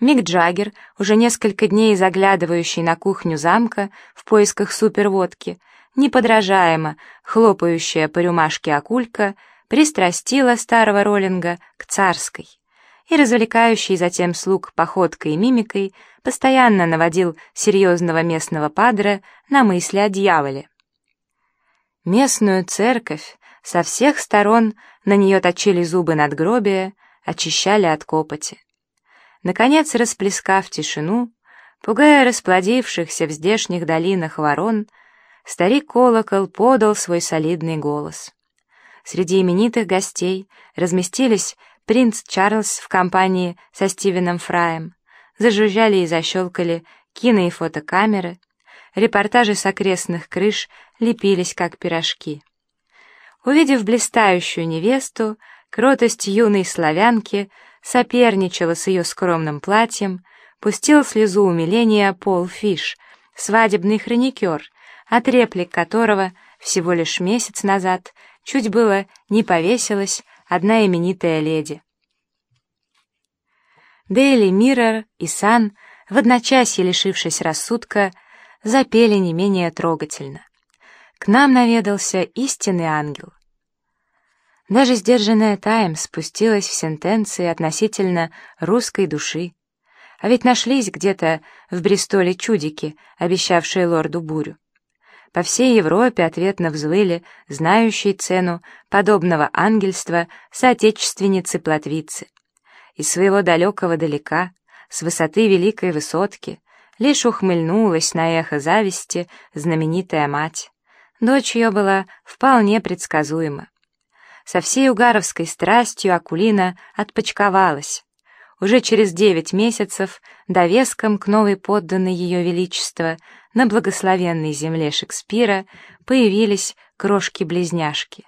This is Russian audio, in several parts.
Мик Джаггер, уже несколько дней заглядывающий на кухню замка в поисках суперводки, неподражаемо хлопающая по рюмашке акулька, пристрастила старого роллинга к царской и развлекающий затем слуг походкой и мимикой постоянно наводил серьезного местного падре на мысли о дьяволе. Местную церковь со всех сторон на нее точили зубы надгробия, очищали от копоти. Наконец, расплескав тишину, пугая расплодившихся в здешних долинах ворон, старик-колокол подал свой солидный голос. Среди именитых гостей разместились принц Чарльз в компании со Стивеном Фраем, зажужжали и защелкали кино- и фотокамеры, репортажи с окрестных крыш лепились, как пирожки. Увидев блистающую невесту, кротость юной славянки — соперничала с ее скромным платьем, пустил слезу умиления Пол Фиш, свадебный хроникер, от реплик которого всего лишь месяц назад чуть было не повесилась одна именитая леди. Дейли Миррор и Сан, в одночасье лишившись рассудка, запели не менее трогательно. К нам наведался истинный ангел. Даже сдержанная Тайм спустилась в сентенции относительно русской души. А ведь нашлись где-то в Бристоле чудики, обещавшие лорду бурю. По всей Европе ответно взвыли знающие цену подобного ангельства соотечественницы-плотвицы. Из своего далекого далека, с высоты великой высотки, лишь ухмыльнулась на эхо зависти знаменитая мать. Дочь ее была вполне предсказуема. Со всей угаровской страстью Акулина отпочковалась. Уже через девять месяцев довеском к новой подданной Ее Величества на благословенной земле Шекспира появились крошки-близняшки.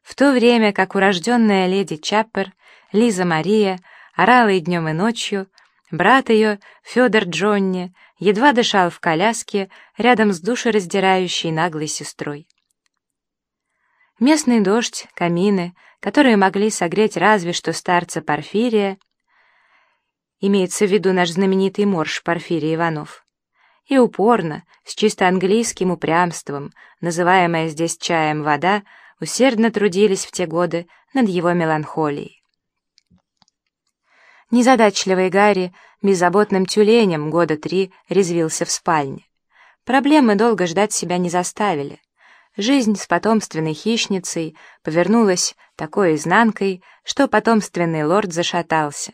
В то время как урожденная леди Чаппер, Лиза Мария, орала и днем и ночью, брат ее, Федор Джонни, едва дышал в коляске рядом с душераздирающей наглой сестрой. Местный дождь, камины, которые могли согреть разве что старца Порфирия, имеется в виду наш знаменитый морж Порфирий Иванов, и упорно, с чисто английским упрямством, называемая здесь чаем вода, усердно трудились в те годы над его меланхолией. Незадачливый Гарри беззаботным тюленем года три резвился в спальне. Проблемы долго ждать себя не заставили — Жизнь с потомственной хищницей повернулась такой изнанкой, что потомственный лорд зашатался.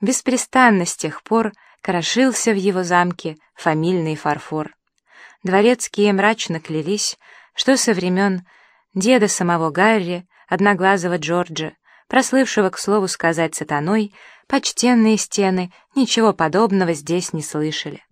Беспрестанно с тех пор крошился в его замке фамильный фарфор. Дворецкие мрачно клялись, что со времен деда самого Гарри, одноглазого Джорджа, прослывшего, к слову сказать, сатаной, почтенные стены ничего подобного здесь не слышали.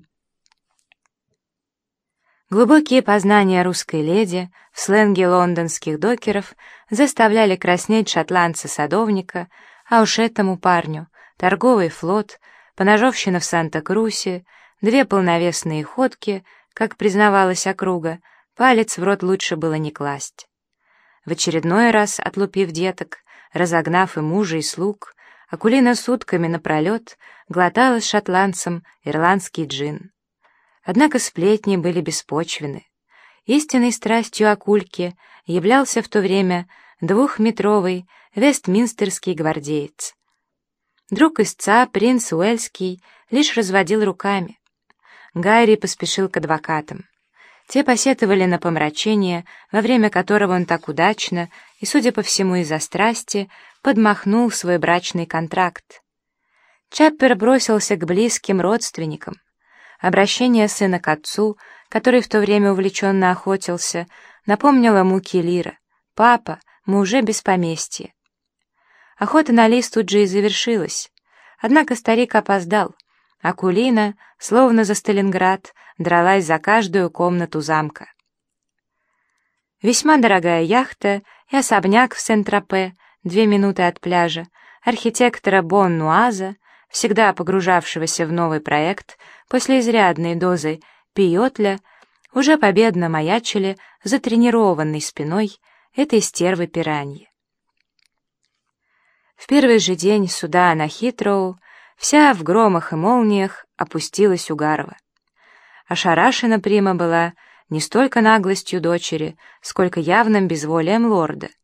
Глубокие познания русской леди в сленге лондонских докеров заставляли краснеть шотландца-садовника, а уж этому парню торговый флот, поножовщина в Санта-Крусе, две полновесные ходки, как признавалась округа, палец в рот лучше было не класть. В очередной раз, отлупив деток, разогнав и мужа, и слуг, Акулина сутками напролет глотала с шотландцем ирландский джин. Однако сплетни были беспочвены. Истинной страстью Акульки являлся в то время двухметровый вестминстерский гвардеец. Друг истца, принц Уэльский, лишь разводил руками. Гарри поспешил к адвокатам. Те посетовали на помрачение, во время которого он так удачно и, судя по всему из-за страсти, подмахнул свой брачный контракт. Чаппер бросился к близким родственникам. Обращение сына к отцу, который в то время увлеченно охотился, напомнило муки Лира. «Папа, мы уже без поместья». Охота на лис тут же и завершилась. Однако старик опоздал. Акулина, словно за Сталинград, дралась за каждую комнату замка. Весьма дорогая яхта и особняк в Сент-Тропе, две минуты от пляжа, архитектора Бон Нуаза, всегда погружавшегося в новый проект после изрядной дозы пиотля, уже победно маячили за тренированной спиной этой стервы пираньи. В первый же день суда на Хитроу вся в громах и молниях опустилась Угарова. Ошарашена Прима была не столько наглостью дочери, сколько явным безволием лорда —